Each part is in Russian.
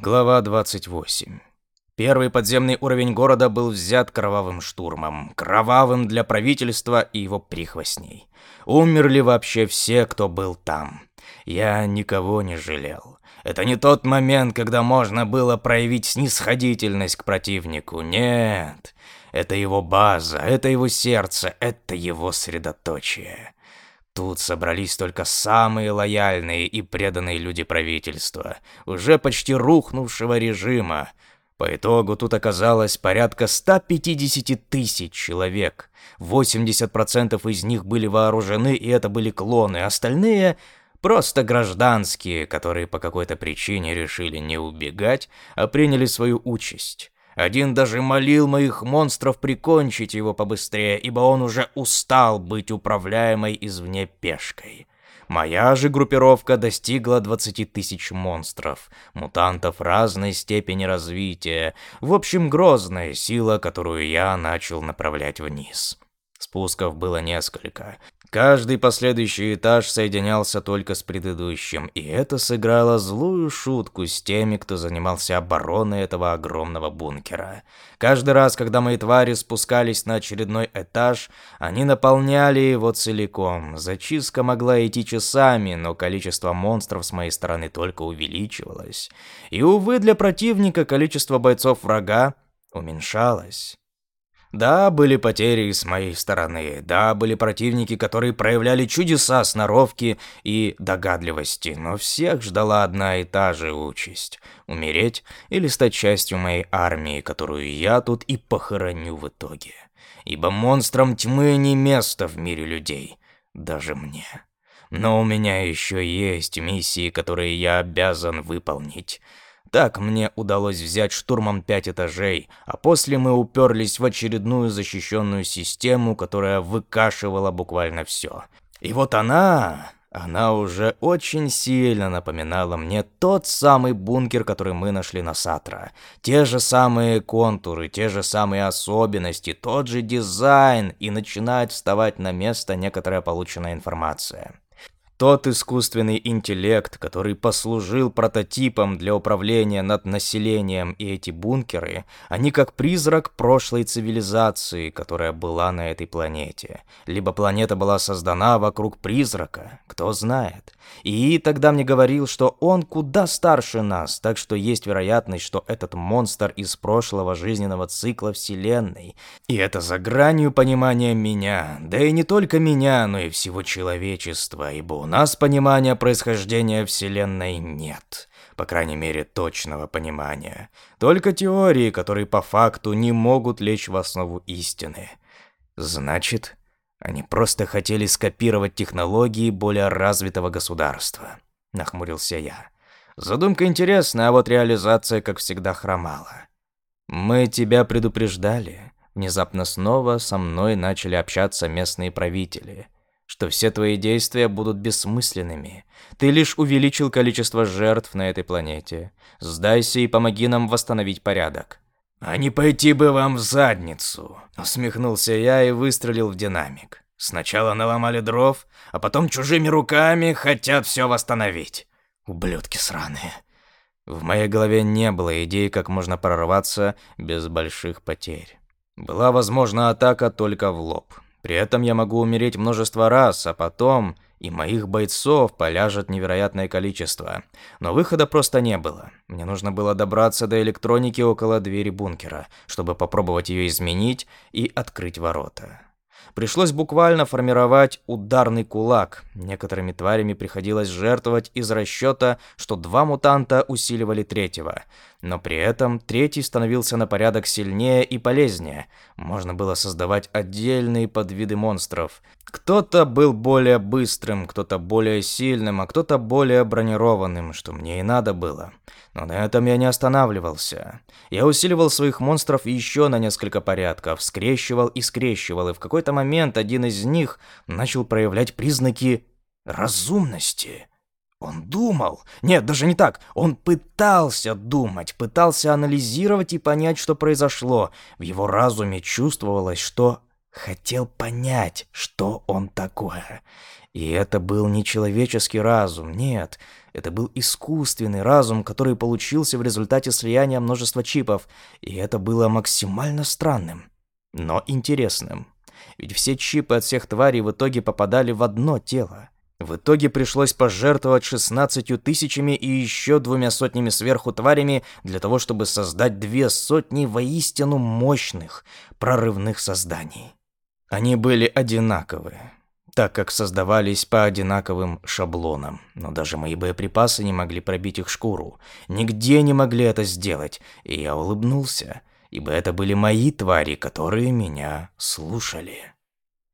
Глава 28. Первый подземный уровень города был взят кровавым штурмом. Кровавым для правительства и его прихвостней. Умерли вообще все, кто был там. Я никого не жалел. Это не тот момент, когда можно было проявить снисходительность к противнику. Нет. Это его база, это его сердце, это его средоточие. Тут собрались только самые лояльные и преданные люди правительства, уже почти рухнувшего режима. По итогу тут оказалось порядка 150 тысяч человек. 80% из них были вооружены, и это были клоны. Остальные просто гражданские, которые по какой-то причине решили не убегать, а приняли свою участь. Один даже молил моих монстров прикончить его побыстрее, ибо он уже устал быть управляемой извне пешкой. Моя же группировка достигла 20 тысяч монстров, мутантов разной степени развития, в общем, грозная сила, которую я начал направлять вниз. Спусков было несколько, Каждый последующий этаж соединялся только с предыдущим, и это сыграло злую шутку с теми, кто занимался обороной этого огромного бункера. Каждый раз, когда мои твари спускались на очередной этаж, они наполняли его целиком. Зачистка могла идти часами, но количество монстров с моей стороны только увеличивалось. И, увы, для противника количество бойцов врага уменьшалось. Да, были потери с моей стороны, да, были противники, которые проявляли чудеса сноровки и догадливости, но всех ждала одна и та же участь — умереть или стать частью моей армии, которую я тут и похороню в итоге. Ибо монстрам тьмы не место в мире людей, даже мне. Но у меня еще есть миссии, которые я обязан выполнить — так мне удалось взять штурмом пять этажей, а после мы уперлись в очередную защищенную систему, которая выкашивала буквально все. И вот она, она уже очень сильно напоминала мне тот самый бункер, который мы нашли на Сатра. Те же самые контуры, те же самые особенности, тот же дизайн, и начинает вставать на место некоторая полученная информация. Тот искусственный интеллект, который послужил прототипом для управления над населением и эти бункеры, они как призрак прошлой цивилизации, которая была на этой планете. Либо планета была создана вокруг призрака, кто знает. И тогда мне говорил, что он куда старше нас, так что есть вероятность, что этот монстр из прошлого жизненного цикла Вселенной. И это за гранью понимания меня, да и не только меня, но и всего человечества, ибо у нас понимания происхождения Вселенной нет. По крайней мере, точного понимания. Только теории, которые по факту не могут лечь в основу истины. Значит, они просто хотели скопировать технологии более развитого государства. Нахмурился я. Задумка интересная, а вот реализация, как всегда, хромала. Мы тебя предупреждали. Внезапно снова со мной начали общаться местные правители. Что все твои действия будут бессмысленными. Ты лишь увеличил количество жертв на этой планете. Сдайся и помоги нам восстановить порядок. «А не пойти бы вам в задницу!» Усмехнулся я и выстрелил в динамик. «Сначала наломали дров, а потом чужими руками хотят все восстановить. Ублюдки сраные!» В моей голове не было идей, как можно прорваться без больших потерь. Была возможна атака только в лоб. При этом я могу умереть множество раз, а потом и моих бойцов поляжет невероятное количество. Но выхода просто не было. Мне нужно было добраться до электроники около двери бункера, чтобы попробовать ее изменить и открыть ворота. Пришлось буквально формировать ударный кулак. Некоторыми тварями приходилось жертвовать из расчета, что два мутанта усиливали третьего. Но при этом третий становился на порядок сильнее и полезнее. Можно было создавать отдельные подвиды монстров. Кто-то был более быстрым, кто-то более сильным, а кто-то более бронированным, что мне и надо было. Но на этом я не останавливался. Я усиливал своих монстров еще на несколько порядков, скрещивал и скрещивал, и в какой-то момент один из них начал проявлять признаки разумности. Он думал. Нет, даже не так. Он пытался думать, пытался анализировать и понять, что произошло. В его разуме чувствовалось, что хотел понять, что он такое. И это был не человеческий разум, нет. Это был искусственный разум, который получился в результате слияния множества чипов, и это было максимально странным, но интересным. Ведь все чипы от всех тварей в итоге попадали в одно тело. В итоге пришлось пожертвовать 16 тысячами и еще двумя сотнями сверху тварями для того, чтобы создать две сотни воистину мощных прорывных созданий. Они были одинаковы, так как создавались по одинаковым шаблонам. Но даже мои боеприпасы не могли пробить их шкуру. Нигде не могли это сделать, и я улыбнулся, ибо это были мои твари, которые меня слушали.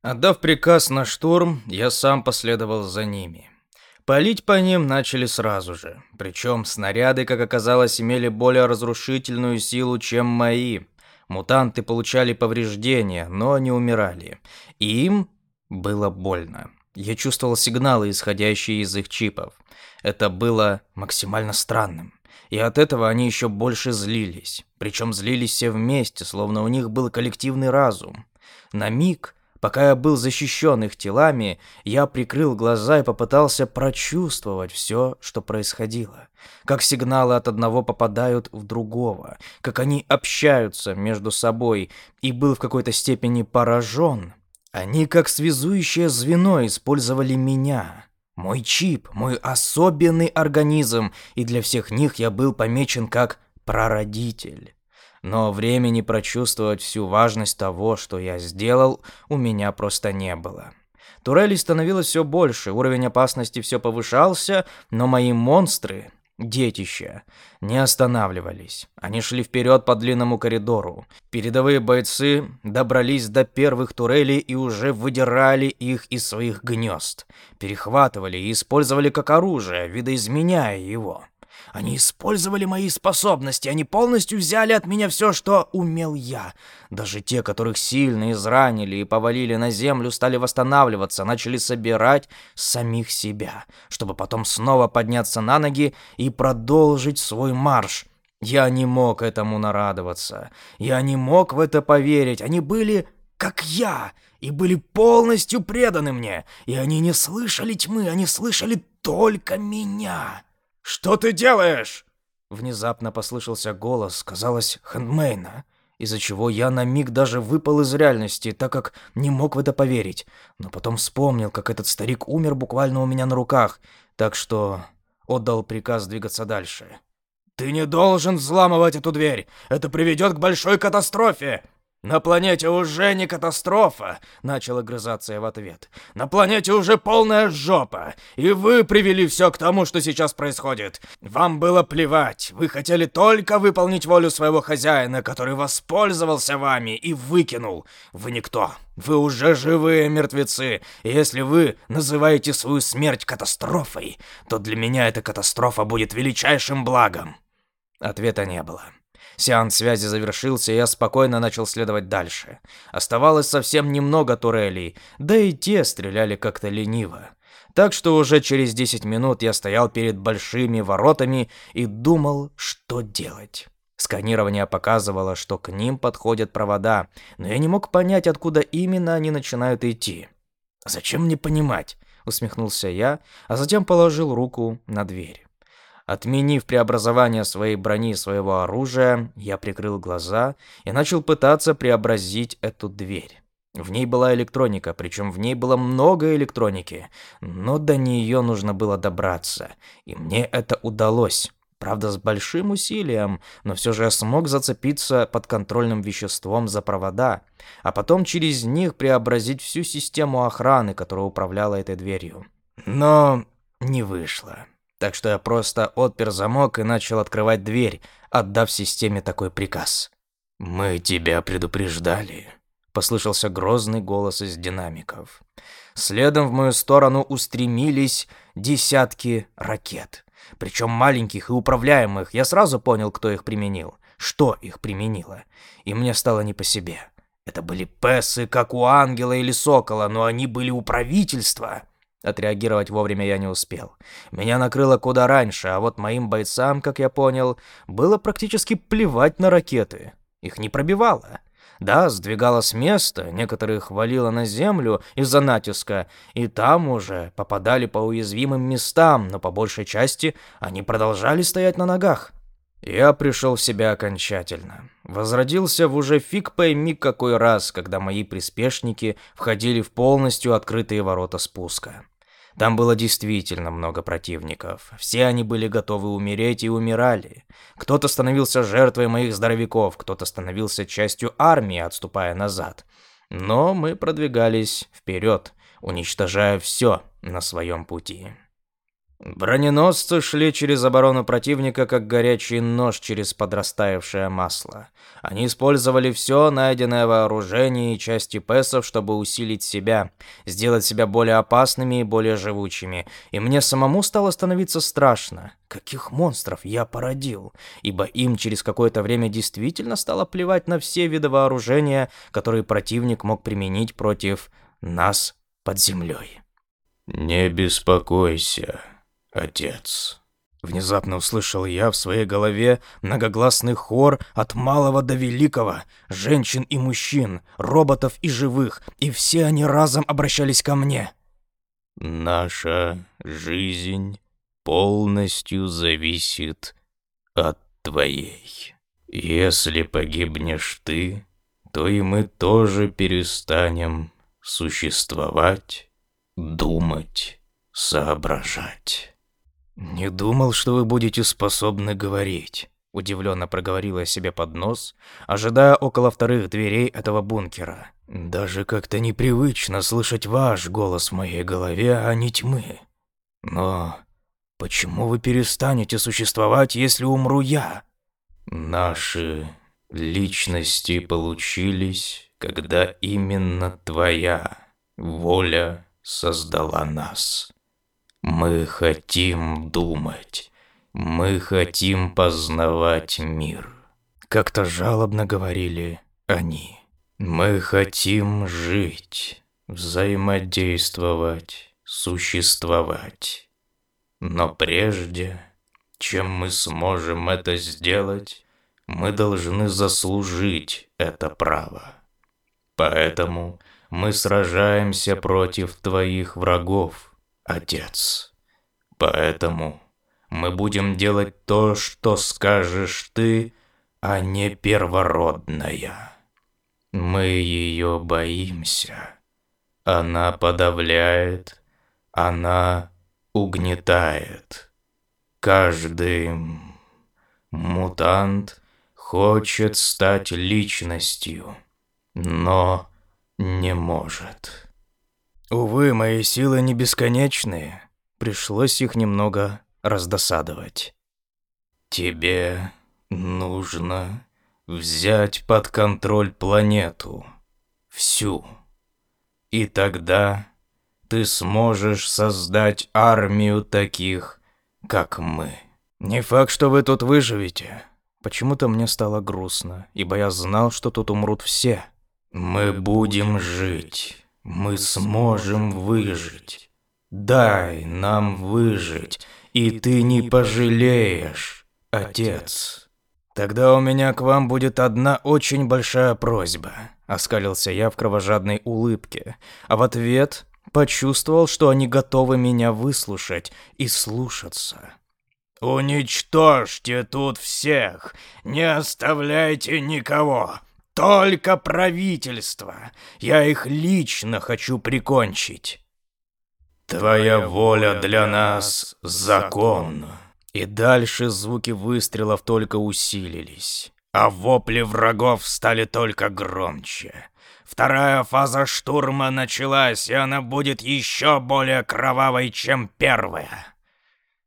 Отдав приказ на штурм, я сам последовал за ними. Палить по ним начали сразу же. Причем снаряды, как оказалось, имели более разрушительную силу, чем мои. Мутанты получали повреждения, но не умирали. И им было больно. Я чувствовал сигналы, исходящие из их чипов. Это было максимально странным. И от этого они еще больше злились. Причем злились все вместе, словно у них был коллективный разум. На миг, пока я был защищен их телами, я прикрыл глаза и попытался прочувствовать все, что происходило. Как сигналы от одного попадают в другого, как они общаются между собой, и был в какой-то степени поражен – они как связующее звено использовали меня. Мой чип, мой особенный организм, и для всех них я был помечен как прародитель. Но времени прочувствовать всю важность того, что я сделал, у меня просто не было. Турелей становилось все больше, уровень опасности все повышался, но мои монстры детища, не останавливались. Они шли вперед по длинному коридору. Передовые бойцы добрались до первых турелей и уже выдирали их из своих гнезд. Перехватывали и использовали как оружие, видоизменяя его. Они использовали мои способности, они полностью взяли от меня все, что умел я. Даже те, которых сильно изранили и повалили на землю, стали восстанавливаться, начали собирать самих себя, чтобы потом снова подняться на ноги и продолжить свой марш. Я не мог этому нарадоваться. Я не мог в это поверить. Они были как я и были полностью преданы мне. И они не слышали тьмы, они слышали только меня. «Что ты делаешь?» Внезапно послышался голос, казалось, Хэндмейна, из-за чего я на миг даже выпал из реальности, так как не мог в это поверить. Но потом вспомнил, как этот старик умер буквально у меня на руках, так что отдал приказ двигаться дальше. «Ты не должен взламывать эту дверь! Это приведет к большой катастрофе!» «На планете уже не катастрофа!» — начал огрызаться я в ответ. «На планете уже полная жопа! И вы привели все к тому, что сейчас происходит! Вам было плевать! Вы хотели только выполнить волю своего хозяина, который воспользовался вами и выкинул! Вы никто! Вы уже живые мертвецы! И если вы называете свою смерть катастрофой, то для меня эта катастрофа будет величайшим благом!» Ответа не было. Сеанс связи завершился, и я спокойно начал следовать дальше. Оставалось совсем немного турелей, да и те стреляли как-то лениво. Так что уже через 10 минут я стоял перед большими воротами и думал, что делать. Сканирование показывало, что к ним подходят провода, но я не мог понять, откуда именно они начинают идти. «Зачем мне понимать?» — усмехнулся я, а затем положил руку на дверь. Отменив преобразование своей брони и своего оружия, я прикрыл глаза и начал пытаться преобразить эту дверь. В ней была электроника, причем в ней было много электроники, но до нее нужно было добраться, и мне это удалось. Правда, с большим усилием, но все же я смог зацепиться под контрольным веществом за провода, а потом через них преобразить всю систему охраны, которая управляла этой дверью. Но не вышло. Так что я просто отпер замок и начал открывать дверь, отдав системе такой приказ. «Мы тебя предупреждали», — послышался грозный голос из динамиков. Следом в мою сторону устремились десятки ракет. Причем маленьких и управляемых. Я сразу понял, кто их применил, что их применило. И мне стало не по себе. Это были песы, как у ангела или сокола, но они были у правительства. Отреагировать вовремя я не успел. Меня накрыло куда раньше, а вот моим бойцам, как я понял, было практически плевать на ракеты. Их не пробивало. Да, сдвигала с места, некоторых валила на землю из-за натиска, и там уже попадали по уязвимым местам, но по большей части они продолжали стоять на ногах. Я пришел в себя окончательно. Возродился в уже фиг пойми какой раз, когда мои приспешники входили в полностью открытые ворота спуска. Там было действительно много противников. Все они были готовы умереть и умирали. Кто-то становился жертвой моих здоровяков, кто-то становился частью армии, отступая назад. Но мы продвигались вперед, уничтожая все на своем пути. Броненосцы шли через оборону противника, как горячий нож через подрастаявшее масло. Они использовали все найденное вооружение и части пэсов, чтобы усилить себя, сделать себя более опасными и более живучими. И мне самому стало становиться страшно. Каких монстров я породил? Ибо им через какое-то время действительно стало плевать на все виды вооружения, которые противник мог применить против нас под землей. «Не беспокойся», «Отец». Внезапно услышал я в своей голове многогласный хор от малого до великого, женщин и мужчин, роботов и живых, и все они разом обращались ко мне. «Наша жизнь полностью зависит от твоей. Если погибнешь ты, то и мы тоже перестанем существовать, думать, соображать». «Не думал, что вы будете способны говорить», — удивленно проговорила себе под нос, ожидая около вторых дверей этого бункера. «Даже как-то непривычно слышать ваш голос в моей голове, а не тьмы. Но почему вы перестанете существовать, если умру я?» «Наши личности получились, когда именно твоя воля создала нас». Мы хотим думать. Мы хотим познавать мир. Как-то жалобно говорили они. Мы хотим жить, взаимодействовать, существовать. Но прежде, чем мы сможем это сделать, мы должны заслужить это право. Поэтому мы сражаемся против твоих врагов, Отец. Поэтому мы будем делать то, что скажешь ты, а не первородная. Мы ее боимся. Она подавляет, она угнетает. Каждый мутант хочет стать личностью, но не может. Увы, мои силы не бесконечные. Пришлось их немного раздосадовать. Тебе нужно взять под контроль планету. Всю. И тогда ты сможешь создать армию таких, как мы. Не факт, что вы тут выживете. Почему-то мне стало грустно, ибо я знал, что тут умрут все. Мы будем жить. Мы сможем выжить. Дай нам выжить, и ты не пожалеешь, отец. Тогда у меня к вам будет одна очень большая просьба, оскалился я в кровожадной улыбке, а в ответ почувствовал, что они готовы меня выслушать и слушаться. «Уничтожьте тут всех! Не оставляйте никого! Только правительство. Я их лично хочу прикончить. Твоя воля для нас — закон. И дальше звуки выстрелов только усилились, а вопли врагов стали только громче. Вторая фаза штурма началась, и она будет еще более кровавой, чем первая.